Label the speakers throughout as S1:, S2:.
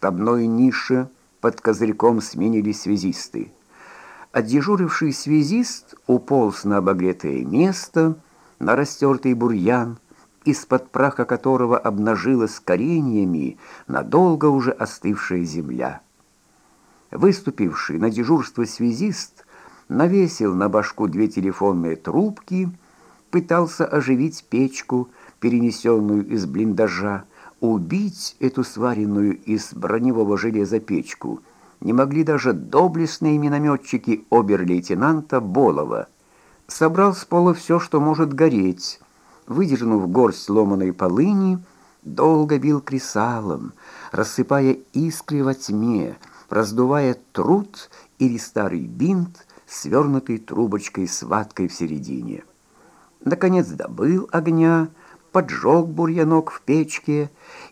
S1: штабной нише под козырьком сменились связисты. Отдежуривший связист уполз на обогретое место, на растертый бурьян, из-под праха которого обнажилась кореньями надолго уже остывшая земля. Выступивший на дежурство связист навесил на башку две телефонные трубки, пытался оживить печку, перенесенную из блиндажа, убить эту сваренную из броневого железа печку не могли даже доблестные минометчики обер-лейтенанта Болова. Собрал с пола все, что может гореть, выдернув горсть ломаной полыни, долго бил кресалом, рассыпая искры во тьме, раздувая труд или старый бинт, свернутый трубочкой с ваткой в середине. Наконец добыл огня, поджег бурьянок в печке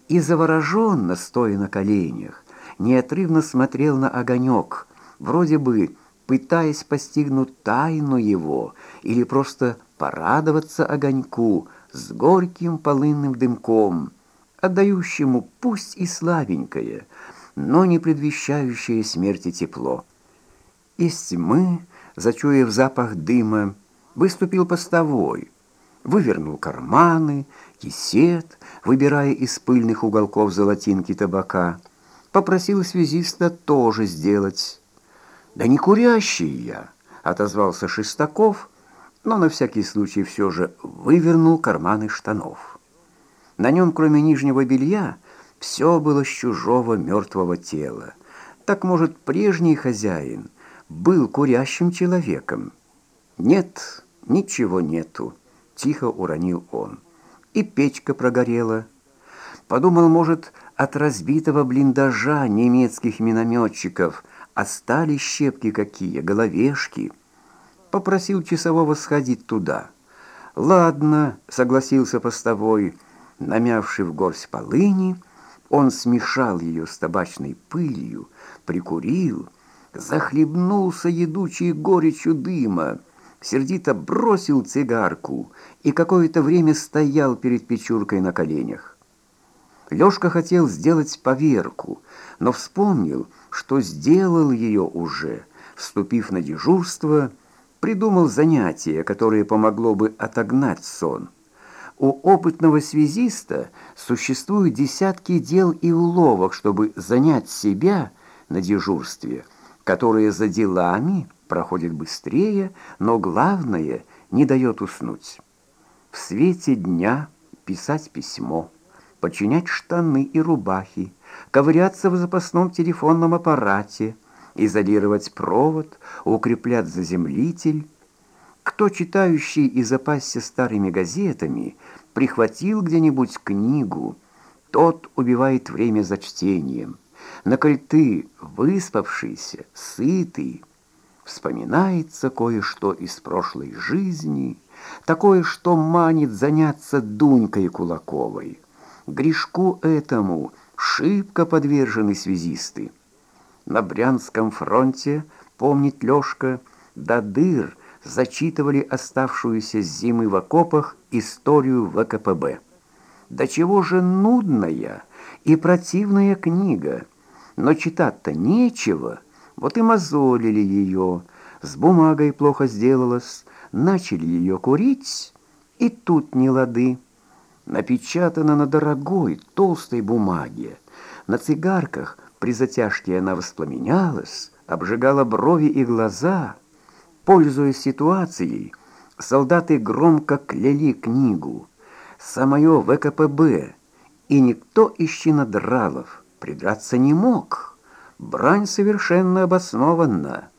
S1: и завороженно, стоя на коленях, неотрывно смотрел на огонек, вроде бы пытаясь постигнуть тайну его или просто порадоваться огоньку с горьким полынным дымком, отдающему пусть и слабенькое, но не предвещающее смерти тепло. Из тьмы, зачуяв запах дыма, выступил постовой, вывернул карманы, кисет, выбирая из пыльных уголков золотинки табака, попросил связиста тоже сделать. «Да не курящий я!» — отозвался Шестаков — но на всякий случай все же вывернул карманы штанов. На нем, кроме нижнего белья, все было с чужого мертвого тела. Так, может, прежний хозяин был курящим человеком? Нет, ничего нету, тихо уронил он. И печка прогорела. Подумал, может, от разбитого блиндажа немецких минометчиков остались щепки какие, головешки — попросил часового сходить туда. «Ладно», — согласился постовой, намявший в горсть полыни, он смешал ее с табачной пылью, прикурил, захлебнулся едучей горечью дыма, сердито бросил цигарку и какое-то время стоял перед печуркой на коленях. Лёшка хотел сделать поверку, но вспомнил, что сделал ее уже, вступив на дежурство — придумал занятие, которое помогло бы отогнать сон. У опытного связиста существуют десятки дел и уловок, чтобы занять себя на дежурстве, которые за делами проходят быстрее, но главное не дает уснуть. В свете дня писать письмо, подчинять штаны и рубахи, ковыряться в запасном телефонном аппарате – изолировать провод, укреплять заземлитель. Кто, читающий и запасся старыми газетами, прихватил где-нибудь книгу, тот убивает время за чтением. На коль ты, выспавшийся, сытый, вспоминается кое-что из прошлой жизни, такое, что манит заняться Дунькой Кулаковой. Грешку этому шибко подвержены связисты на Брянском фронте, помнит Лёшка, до дыр зачитывали оставшуюся с зимы в окопах историю ВКПБ. Да чего же нудная и противная книга, но читать-то нечего, вот и мозолили ее, с бумагой плохо сделалось, начали ее курить, и тут не лады. Напечатано на дорогой, толстой бумаге, на цигарках – при затяжке она воспламенялась, обжигала брови и глаза. Пользуясь ситуацией, солдаты громко кляли книгу. Самое ВКПБ, и никто из чинодралов придраться не мог. Брань совершенно обоснованна.